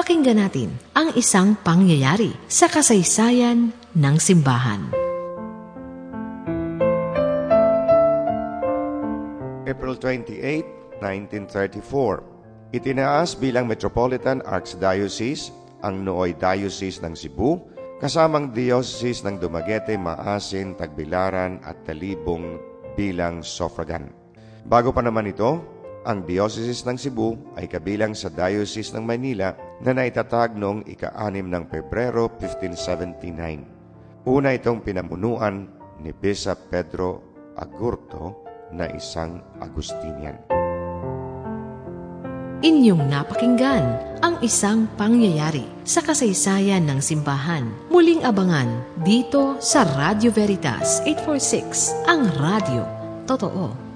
Pakinggan natin ang isang pangyayari sa kasaysayan ng simbahan. April 28, 1934. Itinaas bilang Metropolitan Archdiocese ang nooy Diocese ng Cebu, kasamang Diocese ng Dumaguete, Maasin, Tagbilaran at Talibong bilang suffragan. Bago pa naman ito, ang Diocese ng Cebu ay kabilang sa Diocese ng Manila na naitatag noong ika-6 ng Pebrero 1579. Una itong pinamunuan ni Bishop Pedro Agurto na isang Agustinian. Inyong napakinggan ang isang pangyayari sa kasaysayan ng simbahan. Muling abangan dito sa Radio Veritas 846, ang radio. Totoo.